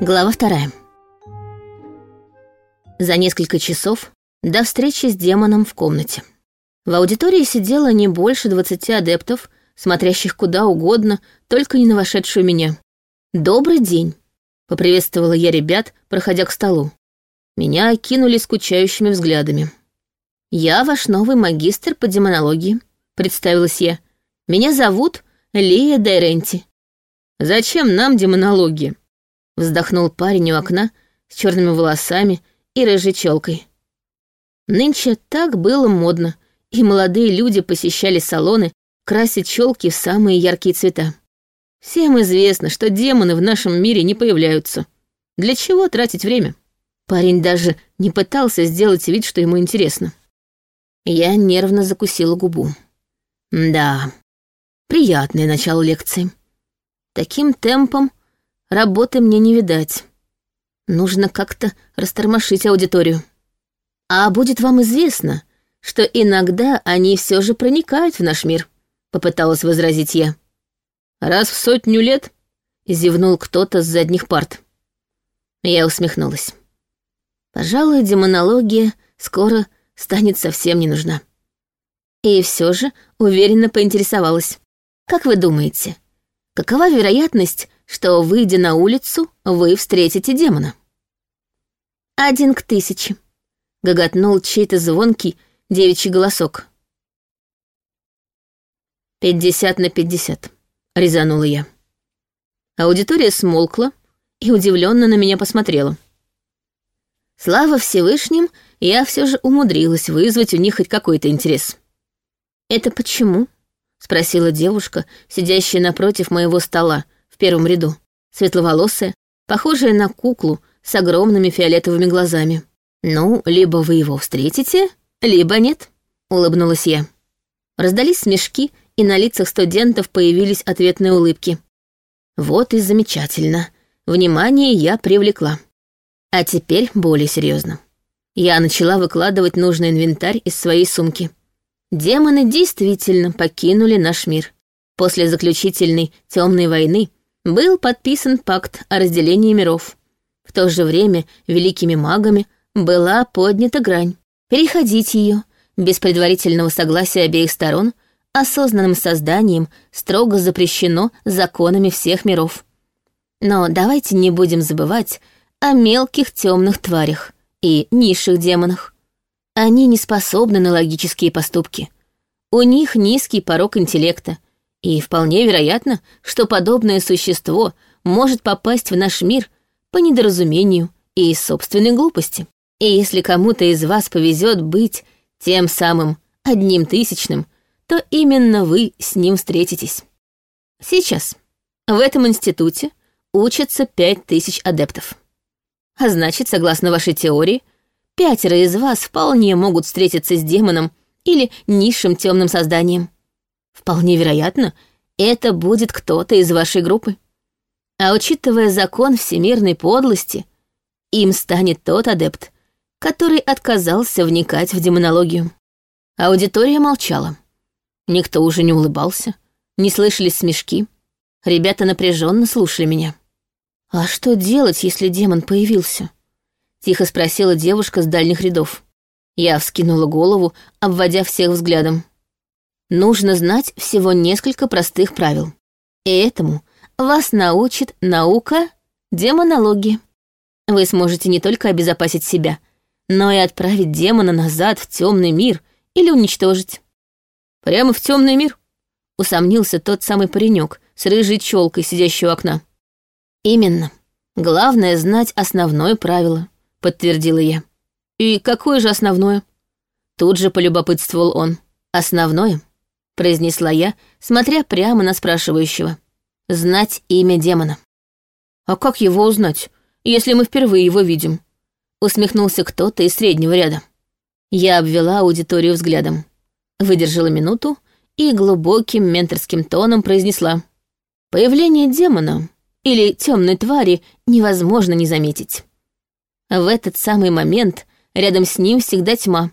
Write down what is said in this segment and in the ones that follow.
Глава вторая. За несколько часов до встречи с демоном в комнате. В аудитории сидело не больше двадцати адептов, смотрящих куда угодно, только не на вошедшую меня. «Добрый день!» — поприветствовала я ребят, проходя к столу. Меня окинули скучающими взглядами. «Я ваш новый магистр по демонологии», — представилась я. «Меня зовут Лия Дайренти». «Зачем нам демонология?» Вздохнул парень у окна с черными волосами и рыжей челкой. Нынче так было модно, и молодые люди посещали салоны красить челки в самые яркие цвета. Всем известно, что демоны в нашем мире не появляются. Для чего тратить время? Парень даже не пытался сделать вид, что ему интересно. Я нервно закусила губу. Да, приятное начало лекции. Таким темпом Работы мне не видать. Нужно как-то растормошить аудиторию. А будет вам известно, что иногда они все же проникают в наш мир, попыталась возразить я. Раз в сотню лет, зевнул кто-то с задних парт. Я усмехнулась. Пожалуй, демонология скоро станет совсем не нужна. И все же уверенно поинтересовалась. Как вы думаете, какова вероятность, что, выйдя на улицу, вы встретите демона. «Один к тысяче», — гоготнул чей-то звонкий девичий голосок. «Пятьдесят на пятьдесят», — резанула я. Аудитория смолкла и удивленно на меня посмотрела. Слава Всевышним, я все же умудрилась вызвать у них хоть какой-то интерес. «Это почему?» — спросила девушка, сидящая напротив моего стола, первом ряду, светловолосая, похожая на куклу с огромными фиолетовыми глазами. «Ну, либо вы его встретите, либо нет», — улыбнулась я. Раздались смешки, и на лицах студентов появились ответные улыбки. Вот и замечательно. Внимание я привлекла. А теперь более серьезно. Я начала выкладывать нужный инвентарь из своей сумки. Демоны действительно покинули наш мир. После заключительной темной войны был подписан пакт о разделении миров. В то же время великими магами была поднята грань. Переходить ее без предварительного согласия обеих сторон осознанным созданием строго запрещено законами всех миров. Но давайте не будем забывать о мелких темных тварях и низших демонах. Они не способны на логические поступки. У них низкий порог интеллекта — и вполне вероятно, что подобное существо может попасть в наш мир по недоразумению и собственной глупости. И если кому-то из вас повезет быть тем самым одним тысячным, то именно вы с ним встретитесь. Сейчас в этом институте учатся пять тысяч адептов. А значит, согласно вашей теории, пятеро из вас вполне могут встретиться с демоном или низшим темным созданием. Вполне вероятно, это будет кто-то из вашей группы. А учитывая закон всемирной подлости, им станет тот адепт, который отказался вникать в демонологию. Аудитория молчала. Никто уже не улыбался, не слышались смешки. Ребята напряженно слушали меня. «А что делать, если демон появился?» — тихо спросила девушка с дальних рядов. Я вскинула голову, обводя всех взглядом нужно знать всего несколько простых правил. И этому вас научит наука демонологии. Вы сможете не только обезопасить себя, но и отправить демона назад в темный мир или уничтожить. Прямо в темный мир? Усомнился тот самый паренек с рыжей челкой, сидящий у окна. Именно. Главное знать основное правило, подтвердила я. И какое же основное? Тут же полюбопытствовал он. Основное произнесла я, смотря прямо на спрашивающего. Знать имя демона. А как его узнать, если мы впервые его видим? Усмехнулся кто-то из среднего ряда. Я обвела аудиторию взглядом. Выдержала минуту и глубоким менторским тоном произнесла. Появление демона или темной твари невозможно не заметить. В этот самый момент рядом с ним всегда тьма,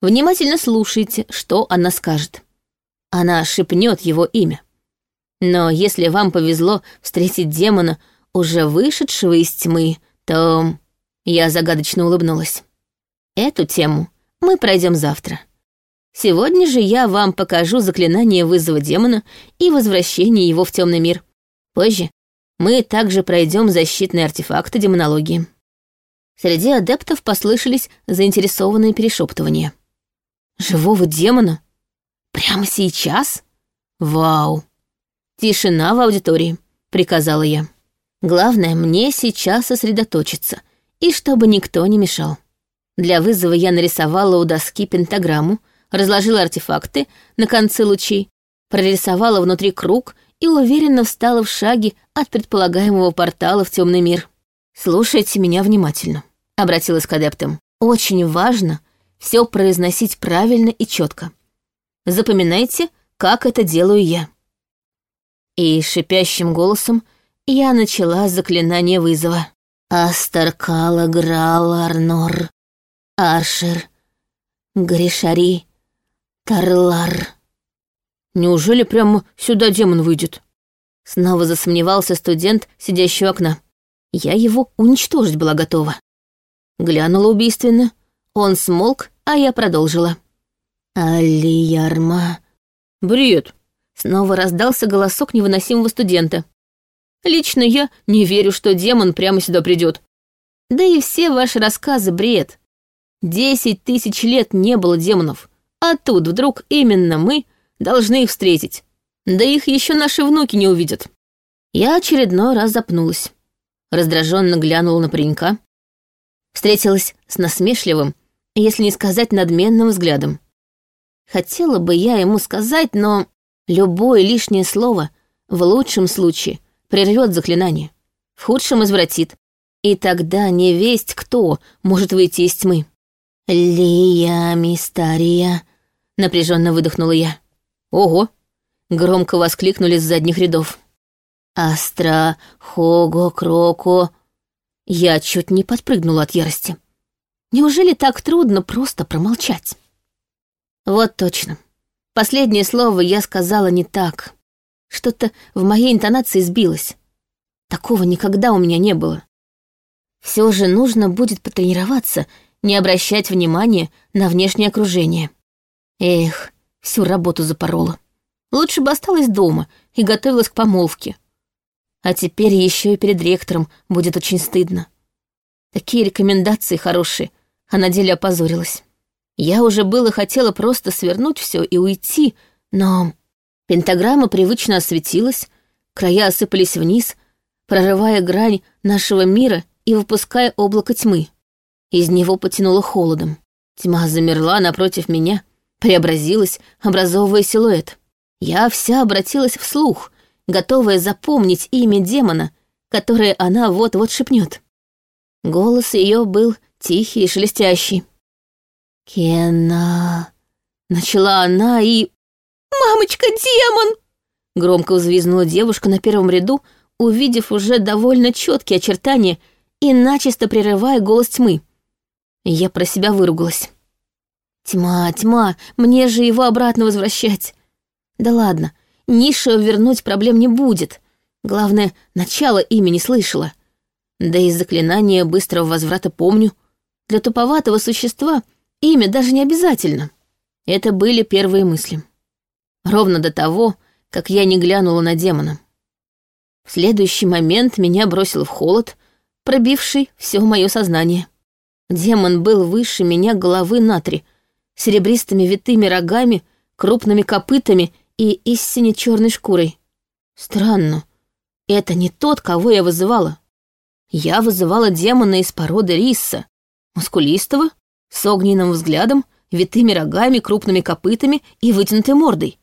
Внимательно слушайте, что она скажет. Она шепнет его имя. Но если вам повезло встретить демона уже вышедшего из тьмы, то...» Я загадочно улыбнулась. «Эту тему мы пройдем завтра. Сегодня же я вам покажу заклинание вызова демона и возвращение его в темный мир. Позже мы также пройдем защитные артефакты демонологии». Среди адептов послышались заинтересованные перешептывания. «Живого демона? Прямо сейчас? Вау!» «Тишина в аудитории», — приказала я. «Главное, мне сейчас сосредоточиться, и чтобы никто не мешал». Для вызова я нарисовала у доски пентаграмму, разложила артефакты на конце лучей, прорисовала внутри круг и уверенно встала в шаге от предполагаемого портала в темный мир. «Слушайте меня внимательно», — обратилась к адептам. «Очень важно все произносить правильно и четко. Запоминайте, как это делаю я». И шипящим голосом я начала заклинание вызова. Астаркала Грала Арнор, Аршер, Гришари, Тарлар. Неужели прямо сюда демон выйдет? Снова засомневался студент, сидящий у окна. Я его уничтожить была готова. Глянула убийственно. Он смолк, а я продолжила. Алиярма. Бред. Снова раздался голосок невыносимого студента. Лично я не верю, что демон прямо сюда придет. Да и все ваши рассказы бред. Десять тысяч лет не было демонов, а тут вдруг именно мы должны их встретить. Да их еще наши внуки не увидят. Я очередной раз запнулась. Раздраженно глянула на паренька. Встретилась с насмешливым, если не сказать надменным взглядом. Хотела бы я ему сказать, но любое лишнее слово в лучшем случае прервет заклинание, в худшем извратит, и тогда не весть кто может выйти из тьмы. «Лия Мистария», — напряженно выдохнула я. «Ого!» Громко воскликнули с задних рядов. «Астра, Хого, Кроко...» Я чуть не подпрыгнула от ярости. Неужели так трудно просто промолчать? Вот точно. Последнее слово я сказала не так. Что-то в моей интонации сбилось. Такого никогда у меня не было. Все же нужно будет потренироваться, не обращать внимания на внешнее окружение. Эх, всю работу запорола. Лучше бы осталась дома и готовилась к помолвке. А теперь еще и перед ректором будет очень стыдно. Такие рекомендации хорошие, а на деле опозорилась. Я уже было хотела просто свернуть все и уйти, но... Пентаграмма привычно осветилась, края осыпались вниз, прорывая грань нашего мира и выпуская облако тьмы. Из него потянуло холодом. Тьма замерла напротив меня, преобразилась, образовывая силуэт. Я вся обратилась вслух, готовая запомнить имя демона, которое она вот-вот шепнет. Голос ее был тихий и шелестящий. «Кена...» Начала она и... «Мамочка, демон!» Громко взвизгнула девушка на первом ряду, увидев уже довольно четкие очертания и начисто прерывая голос тьмы. Я про себя выругалась. Тьма, тьма, мне же его обратно возвращать. Да ладно, Ниша вернуть проблем не будет. Главное, начало имени слышала. Да и заклинание быстрого возврата помню. Для туповатого существа имя даже не обязательно. Это были первые мысли. Ровно до того, как я не глянула на демона. В следующий момент меня бросил в холод, пробивший все мое сознание. Демон был выше меня головы на три, серебристыми витыми рогами, крупными копытами и истине черной шкурой. Странно, это не тот, кого я вызывала. Я вызывала демона из породы риса, мускулистого, с огненным взглядом, витыми рогами, крупными копытами и вытянутой мордой.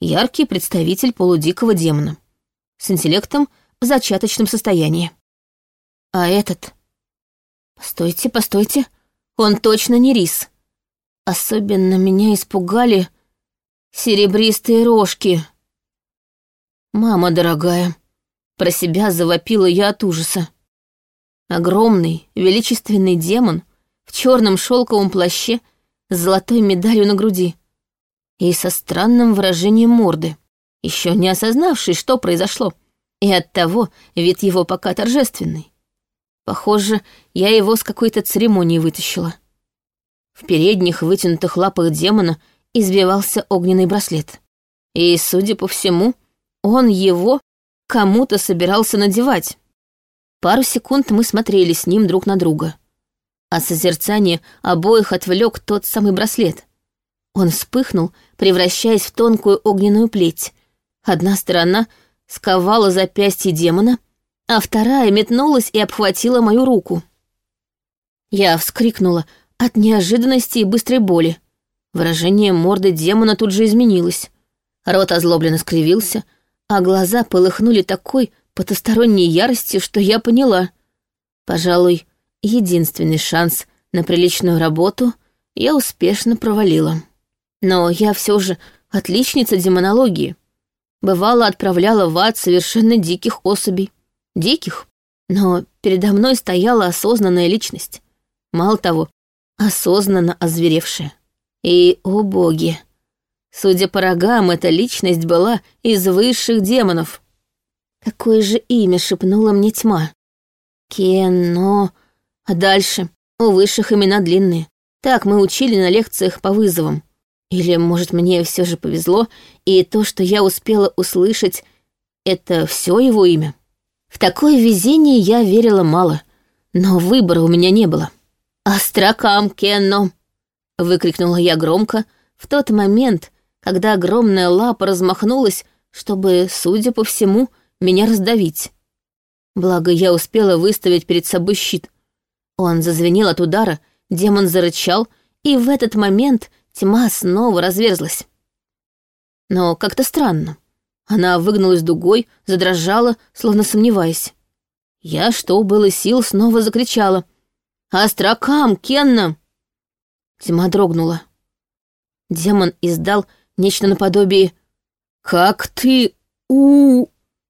Яркий представитель полудикого демона. С интеллектом в зачаточном состоянии. А этот Постойте, постойте, он точно не рис. Особенно меня испугали серебристые рожки. Мама дорогая, про себя завопила я от ужаса. Огромный, величественный демон в черном шелковом плаще с золотой медалью на груди и со странным выражением морды, еще не осознавший, что произошло. и оттого вид его пока торжественный. Похоже, я его с какой-то церемонии вытащила. В передних вытянутых лапах демона избивался огненный браслет. И, судя по всему, он его кому-то собирался надевать. Пару секунд мы смотрели с ним друг на друга. А созерцание обоих отвлек тот самый браслет. Он вспыхнул, превращаясь в тонкую огненную плеть. Одна сторона сковала запястье демона, а вторая метнулась и обхватила мою руку. Я вскрикнула от неожиданности и быстрой боли. Выражение морды демона тут же изменилось. Рот озлобленно скривился, а глаза полыхнули такой потусторонней яростью, что я поняла. Пожалуй, единственный шанс на приличную работу я успешно провалила. Но я все же отличница демонологии. Бывало, отправляла в ад совершенно диких особей. Диких, но передо мной стояла осознанная личность. Мало того, осознанно озверевшая. И, о боги, судя по рогам, эта личность была из высших демонов. Какое же имя шепнула мне тьма? Кено... А дальше? У высших имена длинные. Так мы учили на лекциях по вызовам. Или, может, мне все же повезло, и то, что я успела услышать, это все его имя? В такое везение я верила мало, но выбора у меня не было. «Астракам Кенно!» — выкрикнула я громко в тот момент, когда огромная лапа размахнулась, чтобы, судя по всему, меня раздавить. Благо, я успела выставить перед собой щит. Он зазвенел от удара, демон зарычал, и в этот момент Тьма снова разверзлась. Но как-то странно. Она выгнулась дугой, задрожала, словно сомневаясь. Я, что было сил, снова закричала. «Астракам, Кенна!» Тьма дрогнула. Демон издал нечто наподобие «Как ты... у,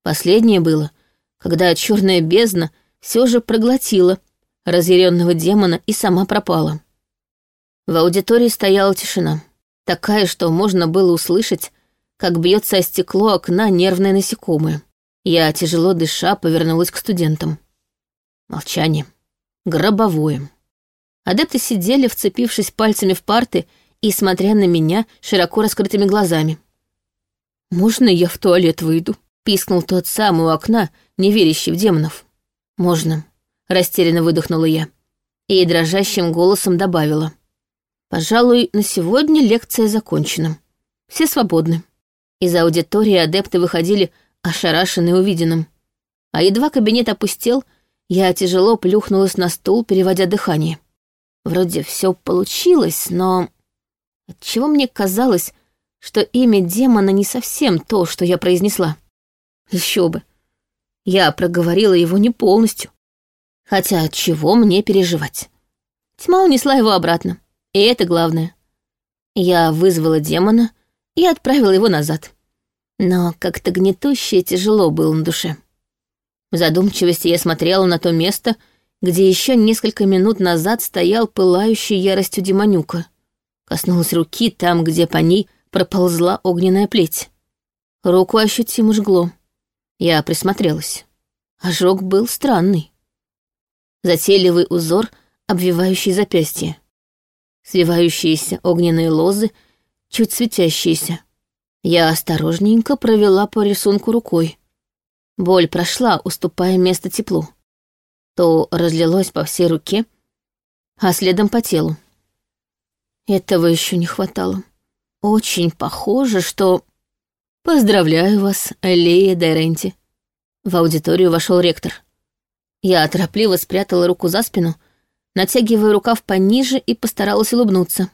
Последнее было, когда черная бездна все же проглотила разъяренного демона и сама пропала. В аудитории стояла тишина. Такая, что можно было услышать, как бьется о стекло окна нервное насекомое. Я, тяжело дыша, повернулась к студентам. Молчание. Гробовое. Адепты сидели, вцепившись пальцами в парты и смотря на меня широко раскрытыми глазами. «Можно я в туалет выйду?» — пискнул тот самый у окна, не верящий в демонов. «Можно», — растерянно выдохнула я. И дрожащим голосом добавила. Пожалуй, на сегодня лекция закончена. Все свободны. Из аудитории адепты выходили ошарашенные увиденным. А едва кабинет опустел, я тяжело плюхнулась на стул, переводя дыхание. Вроде все получилось, но... Отчего мне казалось, что имя демона не совсем то, что я произнесла? Еще бы. Я проговорила его не полностью. Хотя от чего мне переживать? Тьма унесла его обратно. И это главное. Я вызвала демона и отправила его назад. Но как-то гнетуще тяжело было на душе. В задумчивости я смотрела на то место, где еще несколько минут назад стоял пылающий яростью демонюка. Коснулась руки там, где по ней проползла огненная плеть. Руку ощутимо жгло. Я присмотрелась. Ожог был странный. Затейливый узор, обвивающий запястье свивающиеся огненные лозы, чуть светящиеся. Я осторожненько провела по рисунку рукой. Боль прошла, уступая место теплу. То разлилось по всей руке, а следом по телу. Этого еще не хватало. Очень похоже, что... Поздравляю вас, Лея Дайренти. В аудиторию вошел ректор. Я торопливо спрятала руку за спину, натягивая рукав пониже и постаралась улыбнуться.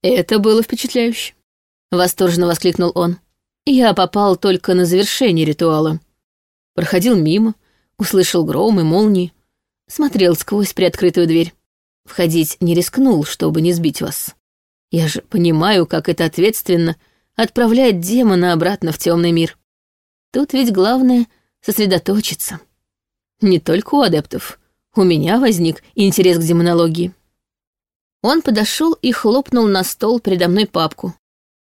«Это было впечатляюще», — восторженно воскликнул он. «Я попал только на завершение ритуала. Проходил мимо, услышал гром и молнии, смотрел сквозь приоткрытую дверь. Входить не рискнул, чтобы не сбить вас. Я же понимаю, как это ответственно отправлять демона обратно в темный мир. Тут ведь главное — сосредоточиться. Не только у адептов, у меня возник интерес к демонологии. Он подошел и хлопнул на стол передо мной папку.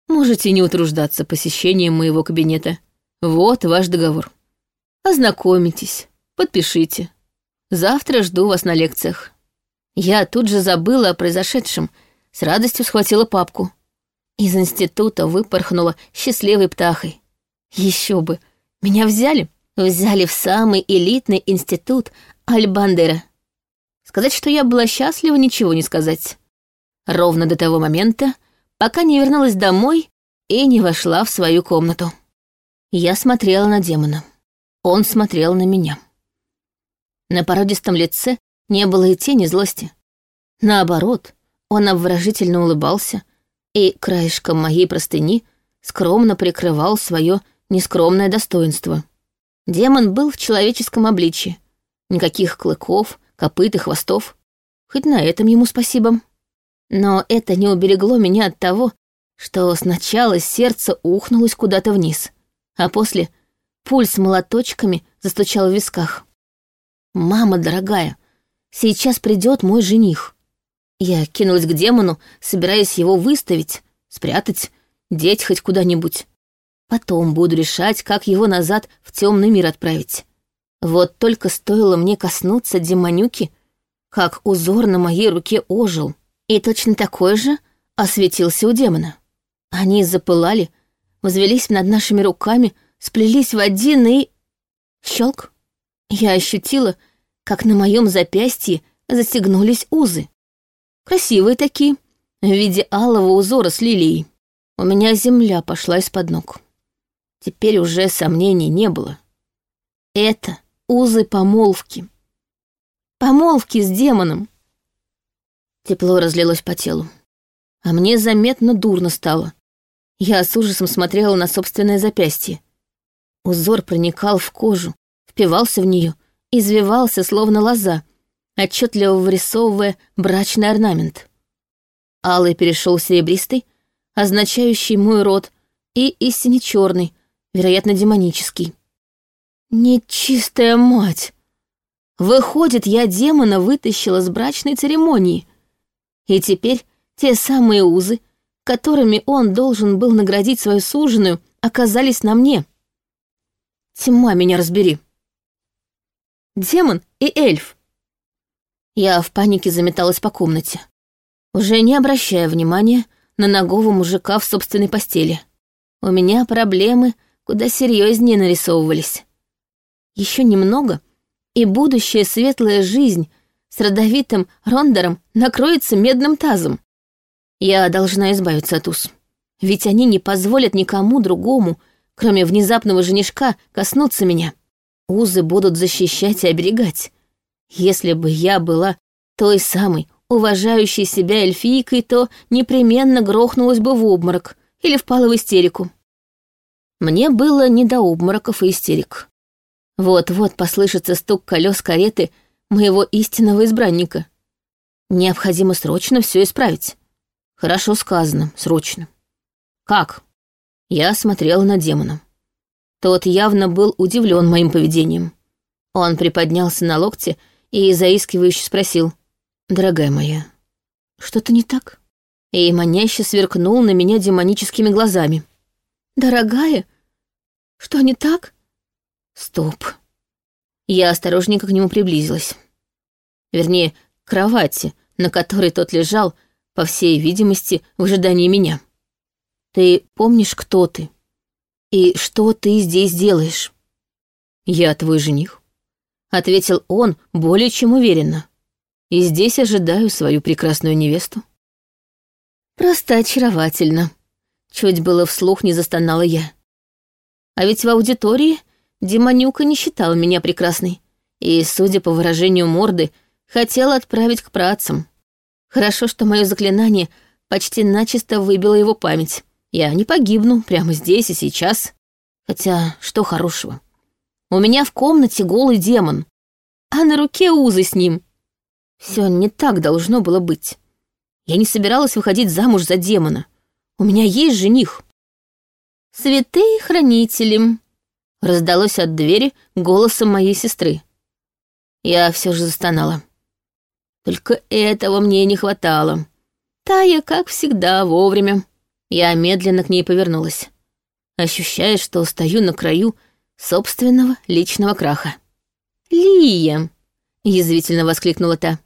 Можете не утруждаться посещением моего кабинета. Вот ваш договор. Ознакомитесь, подпишите. Завтра жду вас на лекциях. Я тут же забыла о произошедшем, с радостью схватила папку. Из института выпорхнула счастливой птахой. Еще бы, меня взяли. Взяли в самый элитный институт Альбандера. Сказать, что я была счастлива, ничего не сказать. Ровно до того момента, пока не вернулась домой и не вошла в свою комнату. Я смотрела на демона. Он смотрел на меня. На породистом лице не было и тени злости. Наоборот, он обворожительно улыбался и краешком моей простыни скромно прикрывал свое нескромное достоинство. Демон был в человеческом обличье. Никаких клыков, копыт и хвостов. Хоть на этом ему спасибо. Но это не уберегло меня от того, что сначала сердце ухнулось куда-то вниз, а после пульс молоточками застучал в висках. «Мама дорогая, сейчас придет мой жених». Я кинулась к демону, собираясь его выставить, спрятать, деть хоть куда-нибудь. Потом буду решать, как его назад в темный мир отправить. Вот только стоило мне коснуться демонюки, как узор на моей руке ожил, и точно такой же осветился у демона. Они запылали, возвелись над нашими руками, сплелись в один и... Щелк. Я ощутила, как на моем запястье застегнулись узы. Красивые такие, в виде алого узора с лилией. У меня земля пошла из-под ног. Теперь уже сомнений не было. Это узы помолвки. Помолвки с демоном. Тепло разлилось по телу. А мне заметно дурно стало. Я с ужасом смотрела на собственное запястье. Узор проникал в кожу, впивался в нее, извивался, словно лоза, отчетливо вырисовывая брачный орнамент. Алый перешел в серебристый, означающий мой род, и истине черный, вероятно, демонический. Нечистая мать! Выходит, я демона вытащила с брачной церемонии. И теперь те самые узы, которыми он должен был наградить свою суженую, оказались на мне. Тьма меня разбери. Демон и эльф. Я в панике заметалась по комнате, уже не обращая внимания на ногого мужика в собственной постели. У меня проблемы куда серьезнее нарисовывались. Еще немного, и будущая светлая жизнь с родовитым Рондером накроется медным тазом. Я должна избавиться от уз. Ведь они не позволят никому другому, кроме внезапного женишка, коснуться меня. Узы будут защищать и оберегать. Если бы я была той самой, уважающей себя эльфийкой, то непременно грохнулась бы в обморок или впала в истерику. Мне было не до обмороков и истерик. Вот-вот послышится стук колес кареты моего истинного избранника. Необходимо срочно все исправить. Хорошо сказано, срочно. Как? Я смотрела на демона. Тот явно был удивлен моим поведением. Он приподнялся на локте и заискивающе спросил. «Дорогая моя, что-то не так?» И маняще сверкнул на меня демоническими глазами. «Дорогая? Что не так?» Стоп. Я осторожненько к нему приблизилась. Вернее, к кровати, на которой тот лежал, по всей видимости, в ожидании меня. Ты помнишь, кто ты? И что ты здесь делаешь? Я твой жених, ответил он более чем уверенно. И здесь ожидаю свою прекрасную невесту. Просто очаровательно. Чуть было вслух не застонала я. А ведь в аудитории Демонюка не считал меня прекрасной и, судя по выражению морды, хотел отправить к працам. Хорошо, что мое заклинание почти начисто выбило его память. Я не погибну прямо здесь и сейчас. Хотя, что хорошего? У меня в комнате голый демон, а на руке узы с ним. Все не так должно было быть. Я не собиралась выходить замуж за демона. У меня есть жених. Святые хранители, раздалось от двери голосом моей сестры. Я все же застонала. Только этого мне не хватало. Тая, как всегда, вовремя. Я медленно к ней повернулась. Ощущая, что стою на краю собственного личного краха. «Лия!» — язвительно воскликнула та.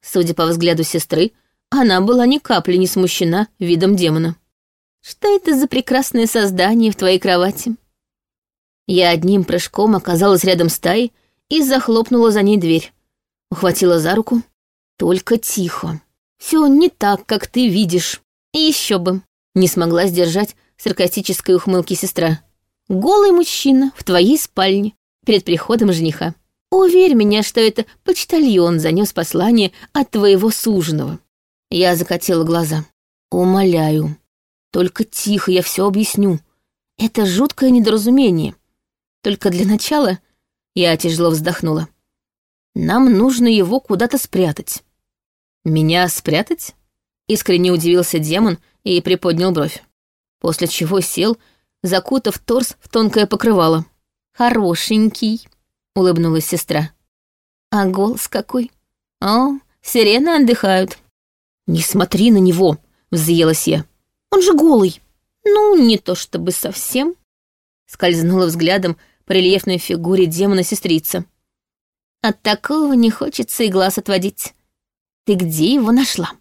Судя по взгляду сестры, она была ни капли не смущена видом демона. «Что это за прекрасное создание в твоей кровати?» Я одним прыжком оказалась рядом с Таей и захлопнула за ней дверь. Ухватила за руку. Только тихо. Все не так, как ты видишь. И еще бы. Не смогла сдержать саркастической ухмылки сестра. Голый мужчина в твоей спальне перед приходом жениха. Уверь меня, что это почтальон занес послание от твоего суженого. Я закатила глаза. Умоляю. Только тихо, я все объясню. Это жуткое недоразумение. Только для начала я тяжело вздохнула. Нам нужно его куда-то спрятать. Меня спрятать? Искренне удивился демон и приподнял бровь. После чего сел, закутав торс в тонкое покрывало. «Хорошенький», — улыбнулась сестра. «А голос какой? О, сирены отдыхают». «Не смотри на него», — взъелась я. «Он же голый». «Ну, не то чтобы совсем», — скользнула взглядом по рельефной фигуре демона-сестрица. «От такого не хочется и глаз отводить. Ты где его нашла?»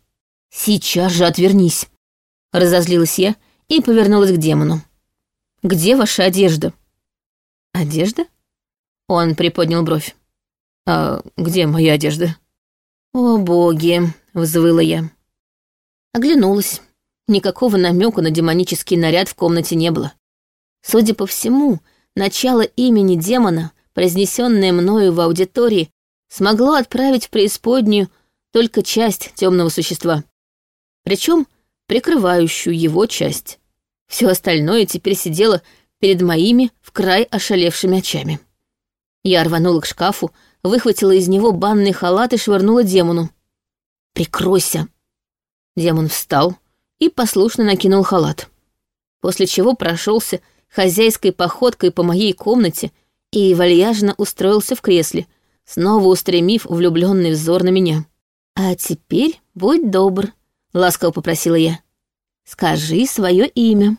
«Сейчас же отвернись», — разозлилась я и повернулась к демону. «Где ваша одежда?» «Одежда?» Он приподнял бровь. «А где моя одежда?» «О, боги!» — взвыла я. Оглянулась. Никакого намека на демонический наряд в комнате не было. Судя по всему, начало имени демона, произнесенное мною в аудитории, смогло отправить в преисподнюю только часть темного существа. Причем прикрывающую его часть. Все остальное теперь сидело перед моими в край ошалевшими очами. Я рванула к шкафу, выхватила из него банный халат и швырнула демону. «Прикройся!» Демон встал и послушно накинул халат. После чего прошелся хозяйской походкой по моей комнате и вальяжно устроился в кресле, снова устремив влюбленный взор на меня. «А теперь будь добр», — ласково попросила я. «Скажи свое имя».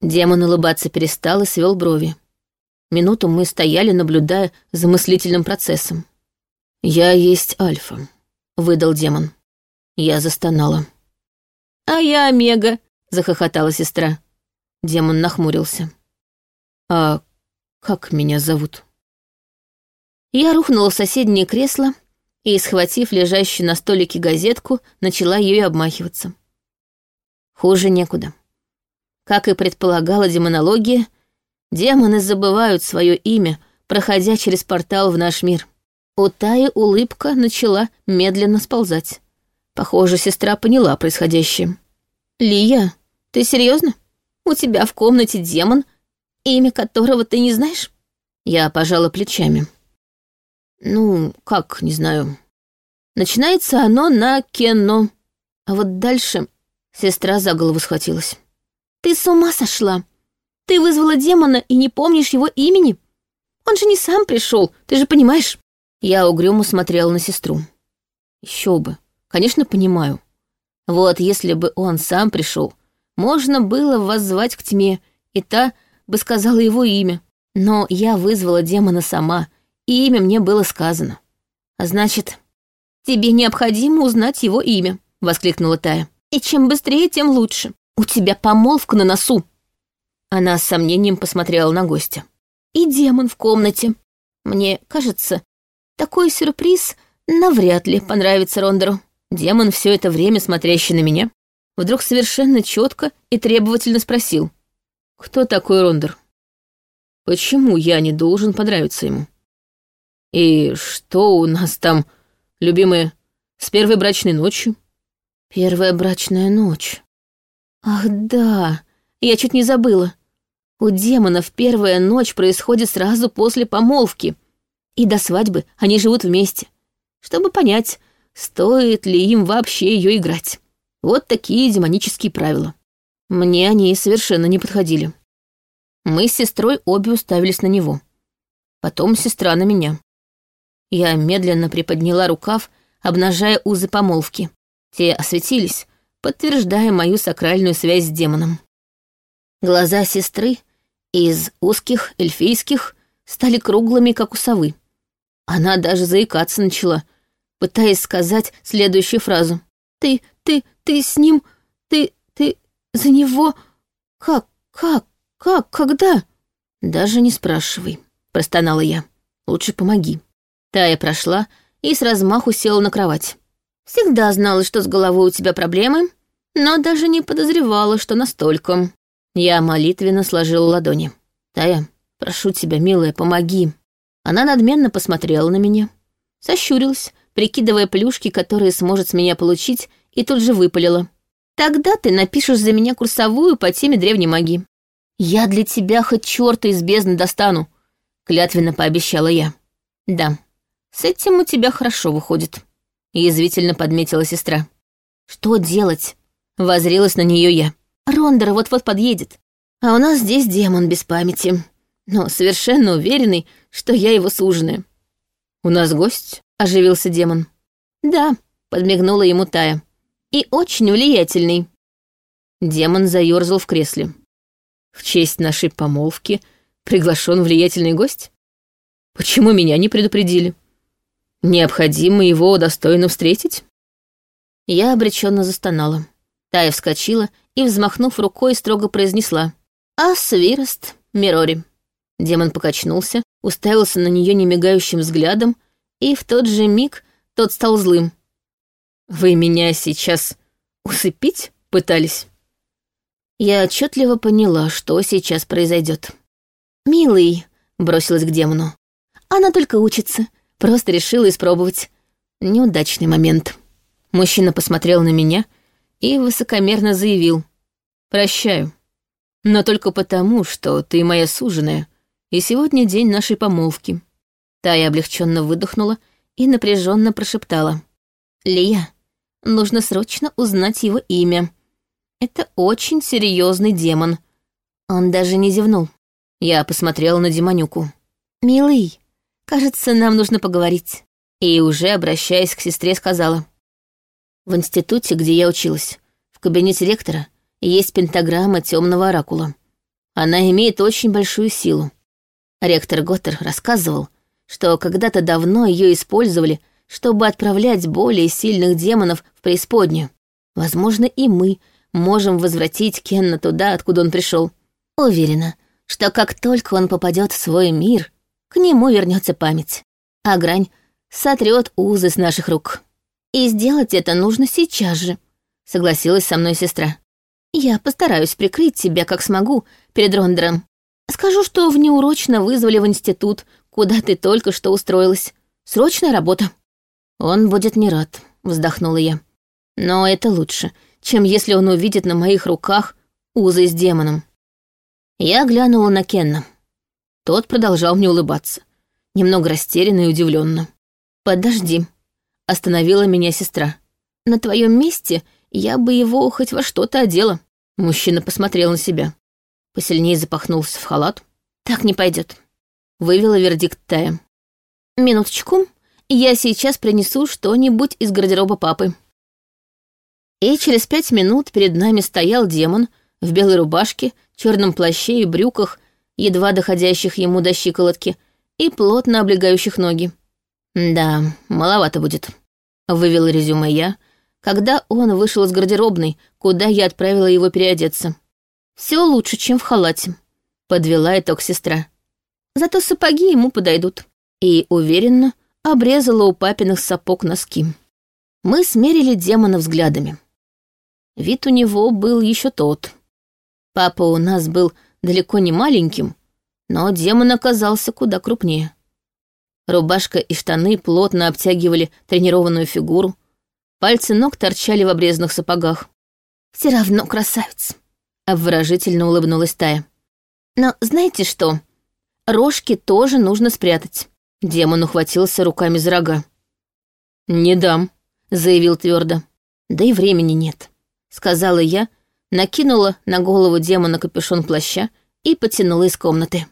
Демон улыбаться перестал и свел брови. Минуту мы стояли, наблюдая за мыслительным процессом. «Я есть Альфа», — выдал демон. Я застонала. «А я Омега», — захохотала сестра. Демон нахмурился. «А как меня зовут?» Я рухнула в соседнее кресло и, схватив лежащую на столике газетку, начала ею обмахиваться. Хуже некуда. Как и предполагала демонология, демоны забывают свое имя, проходя через портал в наш мир. У Таи улыбка начала медленно сползать. Похоже, сестра поняла происходящее. «Лия, ты серьезно? У тебя в комнате демон, имя которого ты не знаешь?» Я пожала плечами. «Ну, как, не знаю. Начинается оно на кено, а вот дальше...» Сестра за голову схватилась. «Ты с ума сошла? Ты вызвала демона и не помнишь его имени? Он же не сам пришел, ты же понимаешь?» Я угрюмо смотрела на сестру. Еще бы. Конечно, понимаю. Вот если бы он сам пришел, можно было воззвать к тьме, и та бы сказала его имя. Но я вызвала демона сама, и имя мне было сказано. А значит, тебе необходимо узнать его имя, воскликнула Тая. И чем быстрее, тем лучше. У тебя помолвка на носу. Она с сомнением посмотрела на гостя. И демон в комнате. Мне кажется, такой сюрприз навряд ли понравится Рондеру. Демон, все это время смотрящий на меня, вдруг совершенно четко и требовательно спросил. «Кто такой Рондер? Почему я не должен понравиться ему? И что у нас там, любимые, с первой брачной ночью?» «Первая брачная ночь. Ах да, я чуть не забыла. У демонов первая ночь происходит сразу после помолвки, и до свадьбы они живут вместе, чтобы понять, стоит ли им вообще ее играть. Вот такие демонические правила. Мне они совершенно не подходили. Мы с сестрой обе уставились на него. Потом сестра на меня. Я медленно приподняла рукав, обнажая узы помолвки. Те осветились, подтверждая мою сакральную связь с демоном. Глаза сестры Из узких, эльфийских, стали круглыми, как у совы. Она даже заикаться начала, пытаясь сказать следующую фразу. «Ты, ты, ты с ним, ты, ты за него... Как, как, как, когда?» «Даже не спрашивай», — простонала я. «Лучше помоги». Тая прошла и с размаху села на кровать. «Всегда знала, что с головой у тебя проблемы, но даже не подозревала, что настолько». Я молитвенно сложила ладони. «Тая, прошу тебя, милая, помоги». Она надменно посмотрела на меня, сощурилась, прикидывая плюшки, которые сможет с меня получить, и тут же выпалила. «Тогда ты напишешь за меня курсовую по теме древней магии. Я для тебя хоть чёрта из бездны достану», — клятвенно пообещала я. «Да, с этим у тебя хорошо выходит», — язвительно подметила сестра. «Что делать?» — возрилась на нее я. «Рондер вот-вот подъедет, а у нас здесь демон без памяти, но совершенно уверенный, что я его суженая». «У нас гость?» — оживился демон. «Да», — подмигнула ему Тая. «И очень влиятельный». Демон заёрзал в кресле. «В честь нашей помолвки приглашен влиятельный гость? Почему меня не предупредили?» Необходимо его достойно встретить? Я обреченно застонала. Тая вскочила и, взмахнув рукой, строго произнесла. «А свирост, Мирори». Демон покачнулся, уставился на нее немигающим взглядом, и в тот же миг тот стал злым. «Вы меня сейчас усыпить пытались?» Я отчетливо поняла, что сейчас произойдет. «Милый», — бросилась к демону, — «она только учится, Просто решила испробовать. Неудачный момент. Мужчина посмотрел на меня и высокомерно заявил. «Прощаю. Но только потому, что ты моя суженая, и сегодня день нашей помолвки». Тая облегченно выдохнула и напряженно прошептала. «Лия, нужно срочно узнать его имя. Это очень серьезный демон». Он даже не зевнул. Я посмотрела на демонюку. «Милый, Кажется, нам нужно поговорить. И уже, обращаясь к сестре, сказала. В институте, где я училась, в кабинете ректора, есть пентаграмма темного оракула. Она имеет очень большую силу. Ректор Готтер рассказывал, что когда-то давно ее использовали, чтобы отправлять более сильных демонов в преисподнюю. Возможно, и мы можем возвратить Кенна туда, откуда он пришел. Уверена, что как только он попадет в свой мир, к нему вернется память, а грань сотрет узы с наших рук. И сделать это нужно сейчас же, согласилась со мной сестра. Я постараюсь прикрыть тебя, как смогу, перед Рондером. Скажу, что внеурочно вызвали в институт, куда ты только что устроилась. Срочная работа. Он будет не рад, вздохнула я. Но это лучше, чем если он увидит на моих руках узы с демоном. Я глянула на Кенна. Тот продолжал мне улыбаться, немного растерянно и удивленно. «Подожди», — остановила меня сестра. «На твоем месте я бы его хоть во что-то одела». Мужчина посмотрел на себя. Посильнее запахнулся в халат. «Так не пойдет. Вывела вердикт Тая. «Минуточку, я сейчас принесу что-нибудь из гардероба папы». И через пять минут перед нами стоял демон в белой рубашке, черном плаще и брюках едва доходящих ему до щиколотки, и плотно облегающих ноги. «Да, маловато будет», — вывел резюме я, когда он вышел из гардеробной, куда я отправила его переодеться. Все лучше, чем в халате», — подвела итог сестра. «Зато сапоги ему подойдут». И, уверенно, обрезала у папиных сапог носки. Мы смерили демона взглядами. Вид у него был еще тот. Папа у нас был далеко не маленьким, но демон оказался куда крупнее. Рубашка и штаны плотно обтягивали тренированную фигуру, пальцы ног торчали в обрезанных сапогах. «Все равно красавец», — обворожительно улыбнулась Тая. «Но знаете что? Рожки тоже нужно спрятать». Демон ухватился руками за рога. «Не дам», — заявил твердо. «Да и времени нет», — сказала я, накинула на голову демона капюшон плаща и потянула из комнаты.